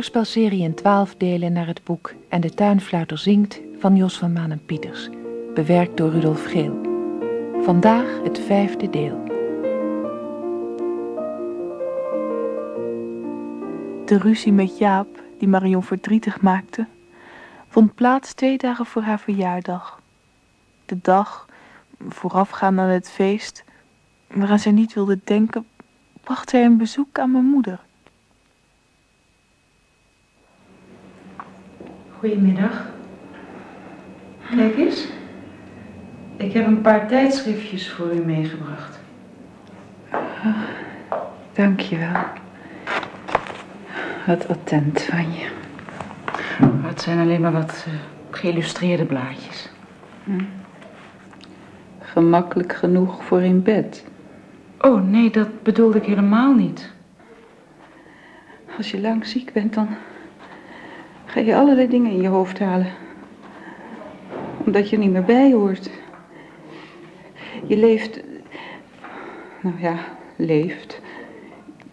Hoorspelserie in twaalf delen naar het boek En de Tuinfluiter zingt van Jos van Manen Pieters. Bewerkt door Rudolf Geel. Vandaag het vijfde deel. De ruzie met Jaap, die Marion verdrietig maakte, vond plaats twee dagen voor haar verjaardag. De dag, voorafgaand aan het feest, waaraan zij niet wilde denken, bracht zij een bezoek aan mijn moeder. Goedemiddag. Kijk eens. Ik heb een paar tijdschriftjes voor u meegebracht. Dank je wel. Wat attent van je. Het zijn alleen maar wat uh, geïllustreerde blaadjes. Hm. Gemakkelijk genoeg voor in bed. Oh, nee, dat bedoelde ik helemaal niet. Als je lang ziek bent, dan ga je allerlei dingen in je hoofd halen. Omdat je er niet meer bij hoort. Je leeft, nou ja, leeft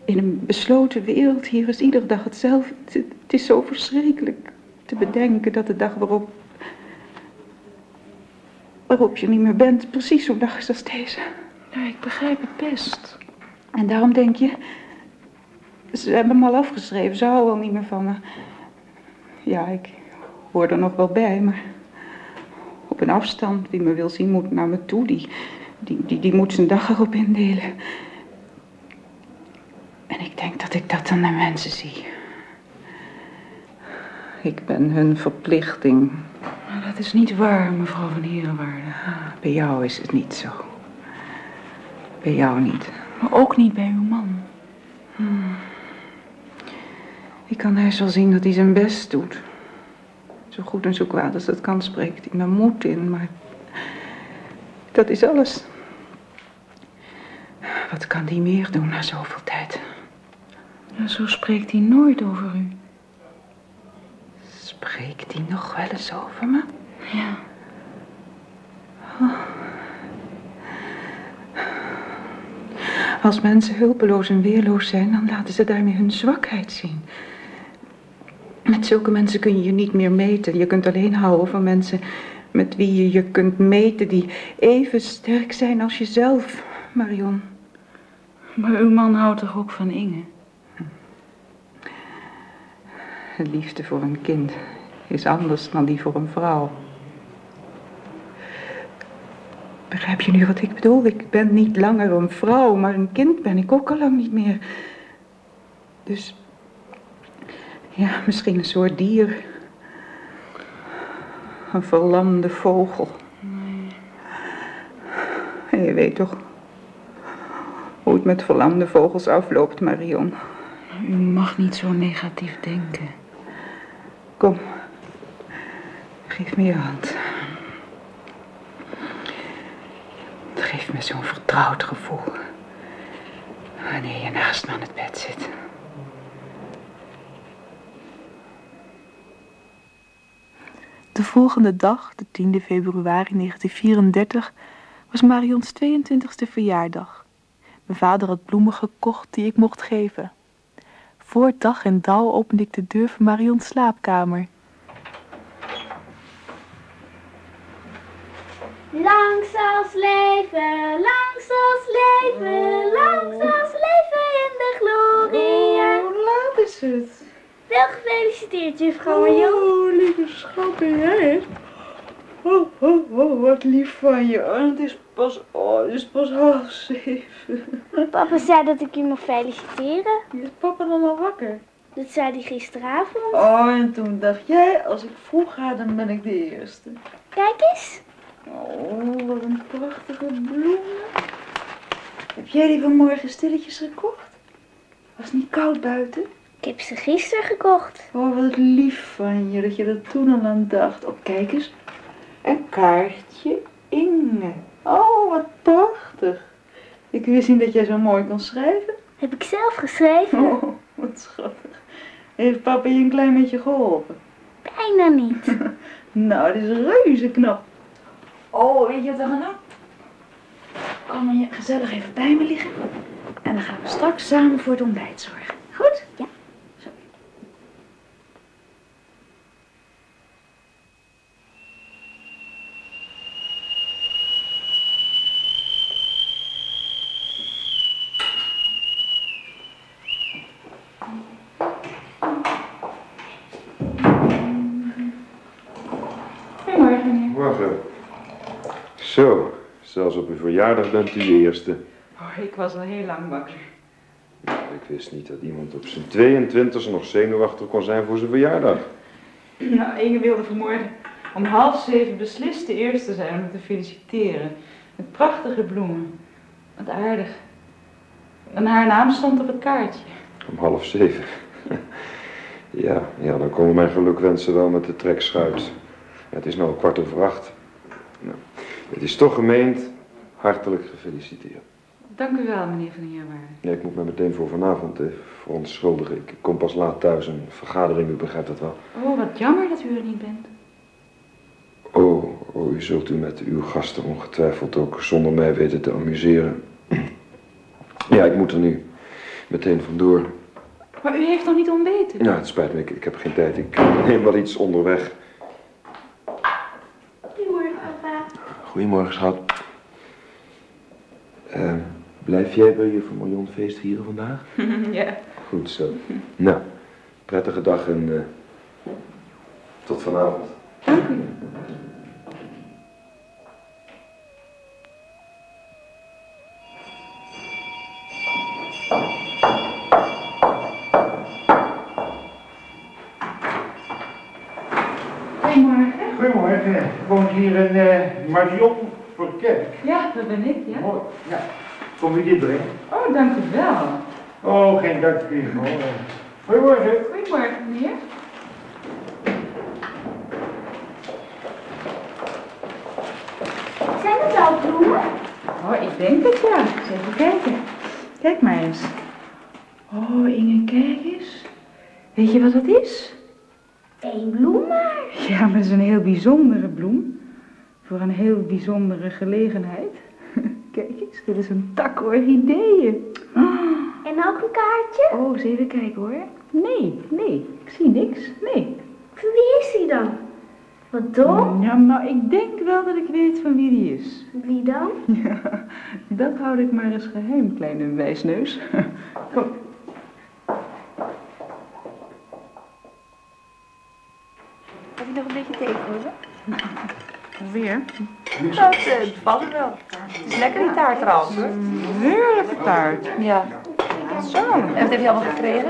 in een besloten wereld. Hier is iedere dag hetzelfde. Het is zo verschrikkelijk te bedenken dat de dag waarop, waarop je niet meer bent, precies zo'n dag is als deze. Ja, ik begrijp het best. En daarom denk je, ze hebben me al afgeschreven, ze houden wel niet meer van me. Ja, ik hoor er nog wel bij, maar op een afstand, wie me wil zien moet naar me toe, die, die, die, die moet zijn dag erop indelen. En ik denk dat ik dat aan de mensen zie. Ik ben hun verplichting. Maar dat is niet waar, mevrouw van Herenwaarde. Bij jou is het niet zo. Bij jou niet. Maar ook niet bij uw man. Hmm. Ik kan heus wel zien dat hij zijn best doet. Zo goed en zo kwaad als dat kan spreekt hij mijn moed in, maar... Dat is alles. Wat kan die meer doen na zoveel tijd? Ja, zo spreekt hij nooit over u. Spreekt hij nog wel eens over me? Ja. Oh. Als mensen hulpeloos en weerloos zijn, dan laten ze daarmee hun zwakheid zien. Met zulke mensen kun je je niet meer meten. Je kunt alleen houden van mensen met wie je je kunt meten, die even sterk zijn als jezelf, Marion. Maar uw man houdt toch ook van Inge? De liefde voor een kind is anders dan die voor een vrouw. Begrijp je nu wat ik bedoel? Ik ben niet langer een vrouw, maar een kind ben ik ook al lang niet meer. Dus, ja, misschien een soort dier. Een verlamde vogel. Nee. En je weet toch hoe het met verlamde vogels afloopt, Marion. U mag niet zo negatief denken. Kom, geef me je hand. Het geeft me zo'n vertrouwd gevoel. Wanneer je naast me aan het bed zit. De volgende dag, de 10 februari 1934, was Marions 22e verjaardag. Mijn vader had bloemen gekocht die ik mocht geven. Voor dag en dauw opende ik de deur van Marions slaapkamer. Lang als leven, lang als leven, lang als leven in de gloria. Hoe laat is het? Wel gefeliciteerd, juffrouw Marion. Oh, lieve schat, ben jij het? Oh, oh, oh, wat lief van je. En het is pas, oh, het is pas half zeven. Papa zei dat ik u mocht feliciteren. Is papa dan al wakker? Dat zei hij gisteravond. Oh, en toen dacht jij, als ik vroeg ga, dan ben ik de eerste. Kijk eens. Oh, wat een prachtige bloemen. Heb jij die vanmorgen stilletjes gekocht? Was het niet koud buiten? Ik heb ze gisteren gekocht. Oh, wat lief van je dat je er toen al aan dacht. Oh, kijk eens. Een kaartje Inge. Oh, wat prachtig. Ik wist niet dat jij zo mooi kon schrijven. Heb ik zelf geschreven? Oh, wat schattig. Heeft papa je een klein beetje geholpen? Bijna niet. nou, dit is reuze knap. Oh, weet je wat doen? Kom maar je gezellig even bij me liggen. En dan gaan we straks samen voor het ontbijt zorgen. Goed? Goedemorgen. Zo, zelfs op uw verjaardag bent u de eerste. Oh, ik was al heel lang wakker. Ik wist niet dat iemand op zijn 22 nog zenuwachtig kon zijn voor zijn verjaardag. Nou, Inge wilde vanmorgen om half zeven beslist de eerste zijn om me te feliciteren. Met prachtige bloemen. Wat aardig. En haar naam stond op het kaartje. Om half zeven. ja, ja, dan komen mijn gelukwensen wel met de trekschuit. Het is nu kwart over acht. Nou, het is toch gemeend. Hartelijk gefeliciteerd. Dank u wel, meneer Van Heerwaarde. Ja, ik moet me meteen voor vanavond eh, verontschuldigen. Ik kom pas laat thuis, een vergadering, u begrijpt dat wel. Oh, wat jammer dat u er niet bent. Oh, oh, u zult u met uw gasten ongetwijfeld ook zonder mij weten te amuseren. Ja, ik moet er nu meteen vandoor. Maar u heeft nog niet ontbeten. Ja, het spijt me, ik, ik heb geen tijd. Ik neem wel iets onderweg. Goedemorgen, papa. Goedemorgen, schat. Eh, blijf jij bij je Marion feest vieren vandaag? ja. Goed zo. Nou, prettige dag en eh, tot vanavond. Goedemorgen. Hier een eh, Marion Verkerk? Ja, dat ben ik, ja. Mooi. Ja. Kom u dit brengen? Oh, dank u wel. Oh, geen dank u. Oh. Goedemorgen. Goedemorgen, meneer. Zijn het al bloemen? Oh, ik denk het ja. Eens even kijken. Kijk maar eens. Oh, Inge, kijk eens. Weet je wat dat is? Eén bloem maar. Ja, maar het is een heel bijzondere bloem. Voor een heel bijzondere gelegenheid. Kijk eens, dit is een tak orchideeën. En ook een kaartje? Oh, eens even kijken hoor. Nee, nee, ik zie niks. Nee. Van wie is die dan? Wat dom. Ja, nou, ik denk wel dat ik weet van wie die is. Wie dan? Ja, dat houd ik maar eens geheim, kleine wijsneus. Kom. Heb je nog een beetje thee voor me? Weer? Dat uh, valt er wel. Het is lekker die taart trouwens hoor. Heerlijke taart. Ja. Zo. En wat heb je allemaal gekregen?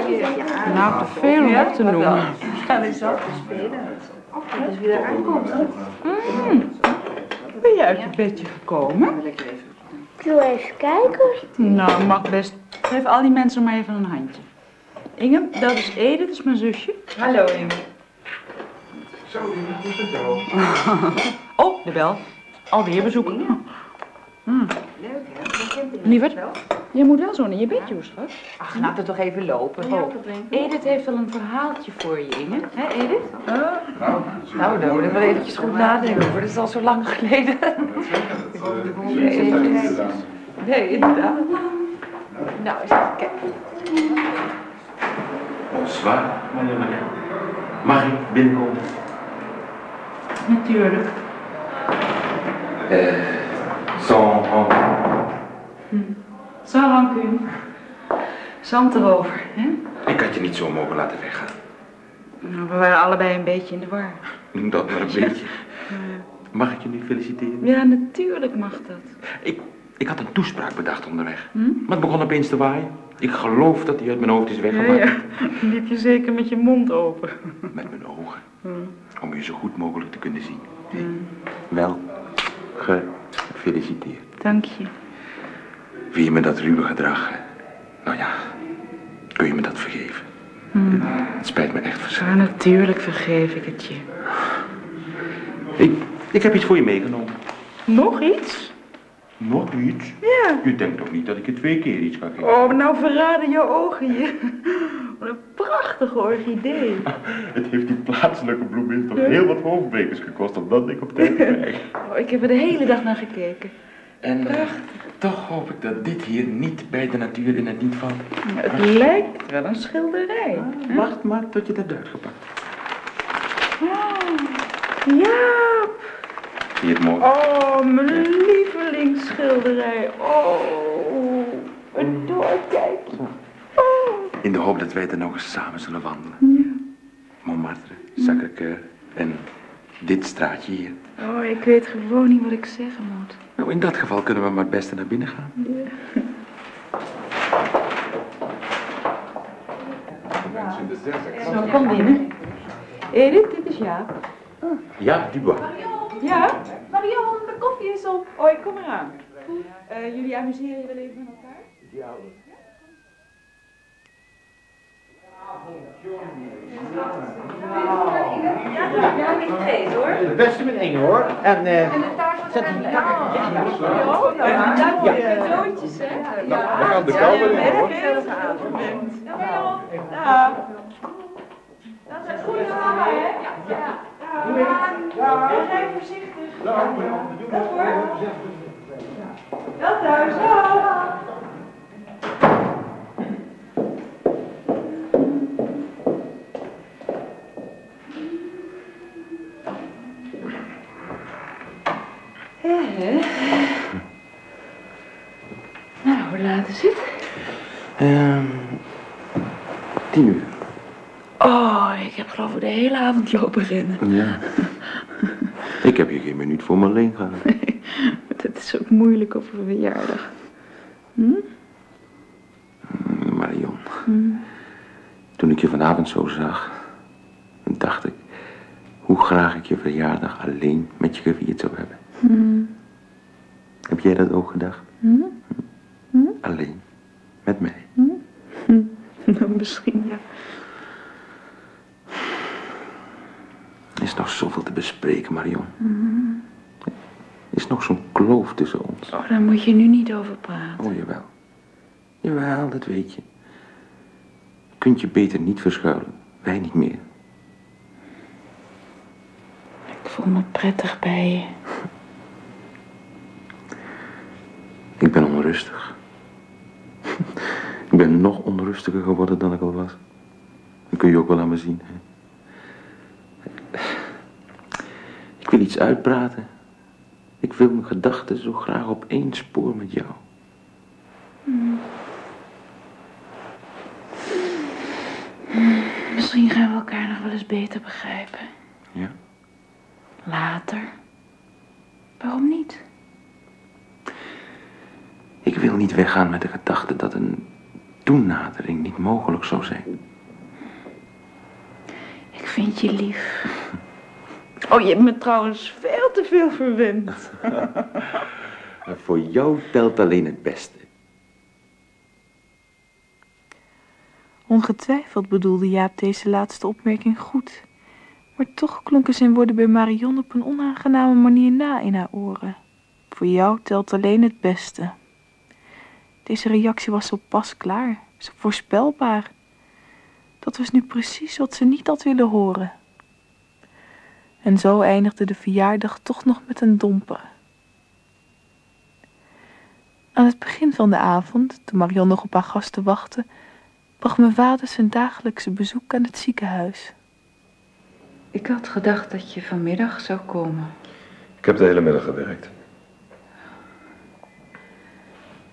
Nou, te veel om op te noemen. Ja, dat is te spelen. Dat is weer aankomt. Ben je uit je bedje gekomen? Ik wil even kijken. Nou, mag best. Geef al die mensen maar even een handje. Inge, dat is Ede, dat is mijn zusje. Hallo Inge. Zo, die is het zo. Oh, de bel. Alweer bezoek. Hmm. Lieverd, jij moet wel zo naar je bedje, hoor, schat. Ach, laat het toch even lopen. Oh, Edith heeft wel een verhaaltje voor je, Inge. Hè, Edith? Nou, dan moet ik wel eventjes goed nadenken hoor. Dat is al zo lang geleden. Nee, inderdaad. Nou, eens even kijken. Bonsoir, meneer. Mag ik binnenkomen? Natuurlijk. Eh, sans rancune. Sans rancune. Zand erover, hè? Ik had je niet zo mogen laten weggaan. Nou, we waren allebei een beetje in de war. Noem dat maar een beetje. Mag ik je nu feliciteren? Ja, natuurlijk mag dat. Ik, ik had een toespraak bedacht onderweg. Maar het begon opeens te waaien. Ik geloof dat die uit mijn hoofd is weggemaakt. ja. Liep je zeker met je mond open. Met mijn ogen. Om je zo goed mogelijk te kunnen zien. Wel, gefeliciteerd. Dank je. Wie je me dat ruwe gedrag... Nou ja, kun je me dat vergeven? Het spijt me echt Ja, verschrikkelijk. natuurlijk vergeef ik het je. Ik, ik heb iets voor je meegenomen. Nog iets? Nog iets? Ja. Je denkt toch niet dat ik je twee keer iets kan geven? Oh, nou verraden je ogen je. Wat een prachtige orchidee. Het heeft die plaatselijke bloemist toch heel wat hoofdbrekers gekost om dat ding op tijd te krijgen. Oh, ik heb er de hele dag naar gekeken. En eh, toch hoop ik dat dit hier niet bij de natuur in het niet valt. Het lijkt wel een schilderij. Wacht maar tot je dat hebt uitgepakt. Jaap. Zie je mooi? Oh, mijn lievelingsschilderij. Oh, een doorkijkje. Oh. In de hoop dat wij er nog eens samen zullen wandelen. Montmartre, Sacré-Cœur en Dit straatje hier. Oh, ik weet gewoon niet wat ik zeggen moet. Nou, in dat geval kunnen we maar het beste naar binnen gaan. Zo, kom binnen. Edith, dit is Jaap. Ja, Dubois. Ja? Marion, de koffie is op. Oh, ik kom eraan. Eh, jullie amuseren je wel even met elkaar? Het beste met Inge hoor. En eh zet hem Oh, nou, dank je. Zootjes, hè? We gaan de kou wel in hoor. Ja. Dat is goed, mama, hè? Ja. Ja. Rij voorzichtig. Dat hoor. Wel thuis. Dag. Nou, hoe laat is het? Ehm tien uur. Ik de hele avond lopen rennen. Ja. Ik heb hier geen minuut voor me alleen gehad. Dat is ook moeilijk op een verjaardag. Marion. Toen ik je vanavond zo zag, dacht ik hoe graag ik je verjaardag alleen met je gevierd zou hebben. Heb jij dat ook gedacht? Alleen. Met mij. Nou, misschien ja. Er is nog zoveel te bespreken, Marion. Er is nog zo'n kloof tussen ons. Oh, daar moet je nu niet over praten. Oh, jawel. Jawel, dat weet je. Je kunt je beter niet verschuilen. Wij niet meer. Ik voel me prettig bij je. Ik ben onrustig. ik ben nog onrustiger geworden dan ik al was. Dat kun je ook wel aan me zien. Hè? Wil iets uitpraten. Ik wil mijn gedachten zo graag op één spoor met jou. Misschien gaan we elkaar nog wel eens beter begrijpen. Ja? Later. Waarom niet? Ik wil niet weggaan met de gedachte dat een toenadering niet mogelijk zou zijn. Ik vind je lief. Oh, je hebt me trouwens veel te veel verwend. Voor jou telt alleen het beste. Ongetwijfeld bedoelde Jaap deze laatste opmerking goed. Maar toch klonken zijn woorden bij Marion op een onaangename manier na in haar oren. Voor jou telt alleen het beste. Deze reactie was zo pas klaar, zo voorspelbaar. Dat was nu precies wat ze niet had willen horen. En zo eindigde de verjaardag toch nog met een domper. Aan het begin van de avond, toen Marion nog op haar gasten wachtte, bracht mijn vader zijn dagelijkse bezoek aan het ziekenhuis. Ik had gedacht dat je vanmiddag zou komen. Ik heb de hele middag gewerkt.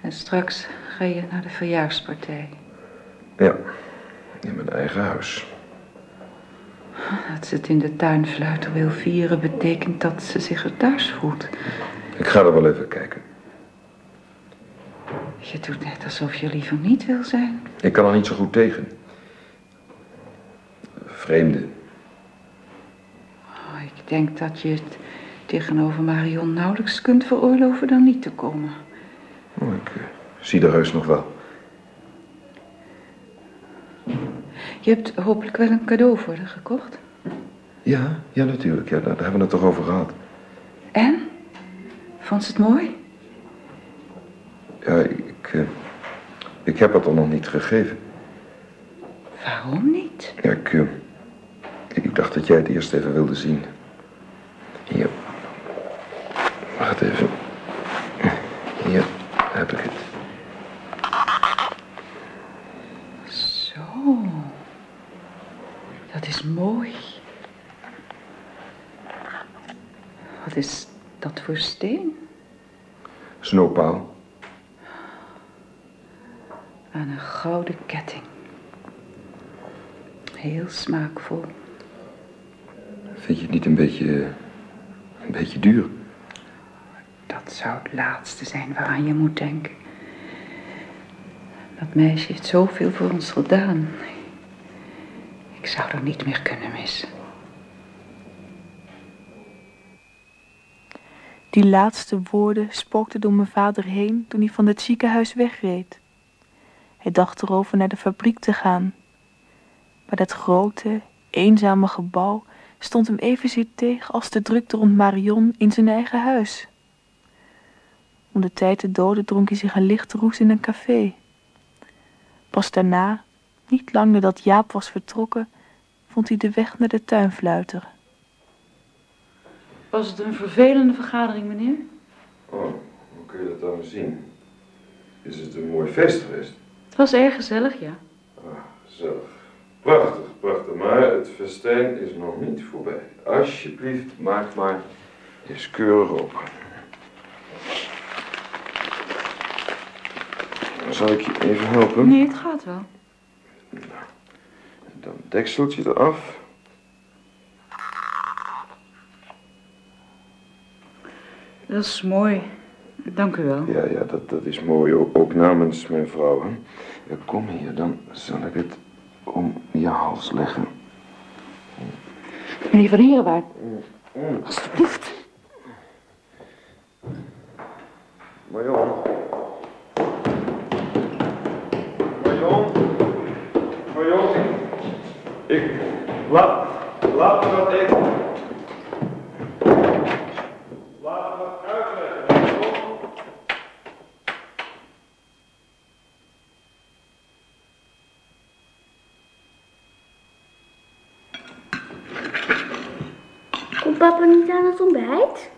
En straks ga je naar de verjaarspartij. Ja, in mijn eigen huis. Dat ze het in de tuinfluiter wil vieren, betekent dat ze zich er thuis voelt. Ik ga er wel even kijken. Je doet net alsof je liever niet wil zijn. Ik kan er niet zo goed tegen. Vreemde. Oh, ik denk dat je het tegenover Marion nauwelijks kunt veroorloven dan niet te komen. Oh, ik eh, zie de heus nog wel. Je hebt hopelijk wel een cadeau voor haar gekocht. Ja, ja natuurlijk. Ja, daar, hebben we het toch over gehad. En? Vond ze het mooi? Ja, ik, eh, ik heb het er nog niet gegeven. Waarom niet? Ja, ik, eh, ik dacht dat jij het eerst even wilde zien. Hier. Wacht even. Hier heb ik het. Zo. Dat is mooi. Wat is dat voor steen? Snoepaal. Aan een gouden ketting. Heel smaakvol. Vind je het niet een beetje... een beetje duur? Dat zou het laatste zijn waaraan je moet denken. Dat meisje heeft zoveel voor ons gedaan. Ik zou er niet meer kunnen missen. Die laatste woorden spookten door mijn vader heen toen hij van het ziekenhuis wegreed. Hij dacht erover naar de fabriek te gaan. Maar dat grote, eenzame gebouw stond hem evenzeer tegen als de drukte rond Marion in zijn eigen huis. Om de tijd te doden dronk hij zich een lichte roes in een café. Pas daarna, niet lang nadat Jaap was vertrokken, vond hij de weg naar de tuin fluiteren. Was het een vervelende vergadering, meneer? Oh, hoe kun je dat dan zien? Is het een mooi feest geweest? Het was erg gezellig, ja. Ah, gezellig. Prachtig, prachtig. Maar het festijn is nog niet voorbij. Alsjeblieft, maak maar eens keurig op. Zal ik je even helpen? Nee, het gaat wel. Dan dekseltje eraf. Dat is mooi. Dank u wel. Ja, ja, dat, dat is mooi. Ook, ook namens mijn vrouw. Hè. Ja, kom hier, dan zal ik het om je hals leggen. Meneer Van Herenwaard. Alsjeblieft. Marion. Marion. Marion. Ik. Laat. Laat me dat even. Laat me dat uitleggen. Marion. Komt papa niet aan het ontbijt?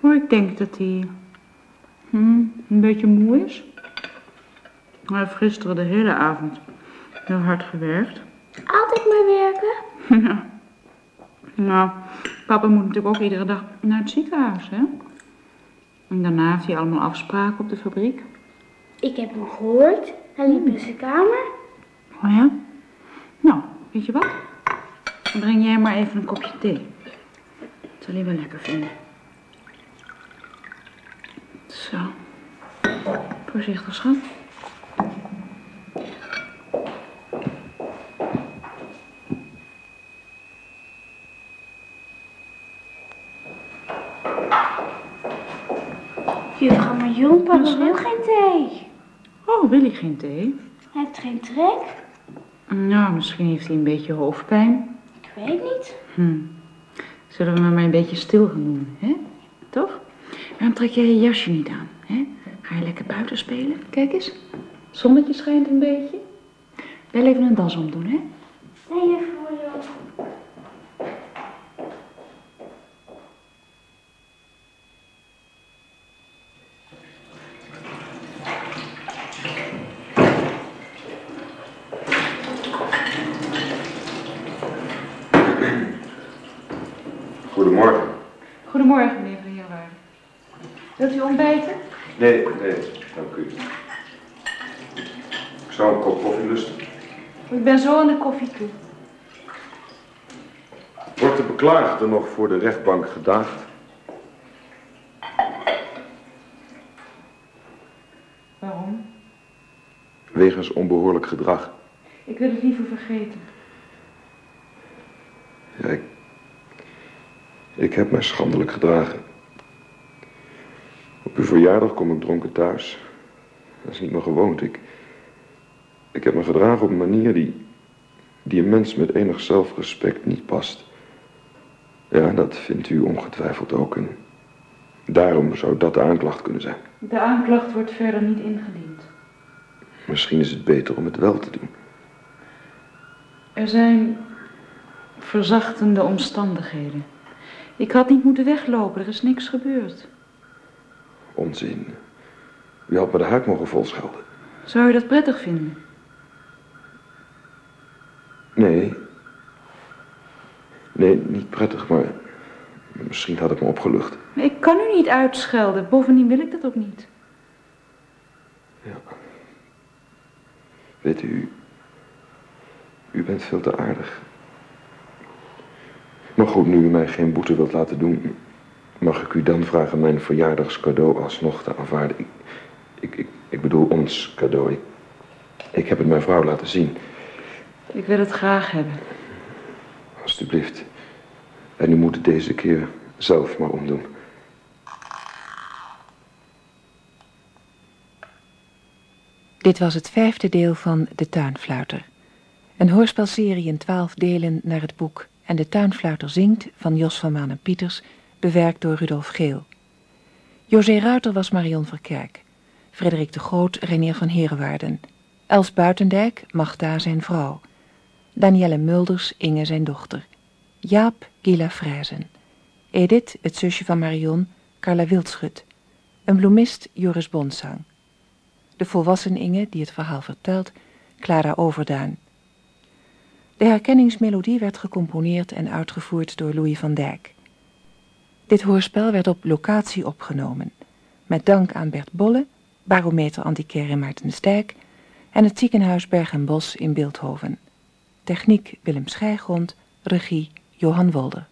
Oh, ik denk dat hij hmm, een beetje moe is. Hij heeft gisteren de hele avond heel hard gewerkt. Altijd maar werken. Ja. Nou, papa moet natuurlijk ook iedere dag naar het ziekenhuis, hè? En daarna heeft hij allemaal afspraken op de fabriek. Ik heb hem gehoord. Hij liep in zijn kamer. Oh ja? Nou, weet je wat? Dan breng jij maar even een kopje thee. Dat zal hij wel lekker vinden. Zo. Voorzichtig, schat. Juffrouw Marion, papa wil geen thee. Oh, wil hij geen thee? Hij heeft geen trek. Nou, misschien heeft hij een beetje hoofdpijn. Ik weet niet. Hm. Zullen we hem maar een beetje stil gaan doen, hè? Toch? Waarom trek jij je jasje niet aan, hè? Ga je lekker buiten spelen? Kijk eens. Zonnetje schijnt een beetje. Wel even een das omdoen, hè? Nee, juffrouw Marion. Goedemorgen. Goedemorgen, meneer Van Heerwaarde. Wilt u ontbijten? Nee, nee, dank u. Ik zou een kop koffie lusten. Ik ben zo aan de koffie toe. Wordt de beklaagde nog voor de rechtbank gedaagd? Waarom? Wegens onbehoorlijk gedrag. Ik wil het liever vergeten. Ja, ik, ik heb mij schandelijk gedragen. Op uw verjaardag kom ik dronken thuis. Dat is niet meer gewoond. Ik, ik heb me gedragen op een manier die, die een mens met enig zelfrespect niet past. Ja, dat vindt u ongetwijfeld ook. En daarom zou dat de aanklacht kunnen zijn. De aanklacht wordt verder niet ingediend. Misschien is het beter om het wel te doen. Er zijn verzachtende omstandigheden. Ik had niet moeten weglopen, er is niks gebeurd. Onzin. U had me de huik mogen volschelden. Zou je dat prettig vinden? Nee. Nee, niet prettig, maar misschien had ik me opgelucht. Maar Ik kan u niet uitschelden, bovendien wil ik dat ook niet. Weet u, u bent veel te aardig. Maar goed, nu u mij geen boete wilt laten doen, mag ik u dan vragen mijn verjaardagscadeau alsnog te aanvaarden. Ik, ik, ik, ik bedoel ons cadeau. Ik, ik heb het mijn vrouw laten zien. Ik wil het graag hebben. Alsjeblieft. En u moet het deze keer zelf maar omdoen. Dit was het vijfde deel van De Tuinfluiter. Een hoorspelserie in twaalf delen naar het boek En de Tuinfluiter zingt van Jos van Maan en Pieters, bewerkt door Rudolf Geel. José Ruiter was Marion Verkerk. Frederik de Groot, Reinier van Herenwaarden. Els Buitendijk, Magda zijn vrouw. Danielle Mulders, Inge zijn dochter. Jaap, Gila Frijzen. Edith, het zusje van Marion, Carla Wildschut. Een bloemist, Joris Bonsang. De volwassen Inge, die het verhaal vertelt, Clara Overduin. De herkenningsmelodie werd gecomponeerd en uitgevoerd door Louis van Dijk. Dit hoorspel werd op locatie opgenomen, met dank aan Bert Bolle, barometer antiquaire Maartensdijk en het ziekenhuis Berg en Bos in Beeldhoven. Techniek Willem Schijgrond, regie Johan Wolder.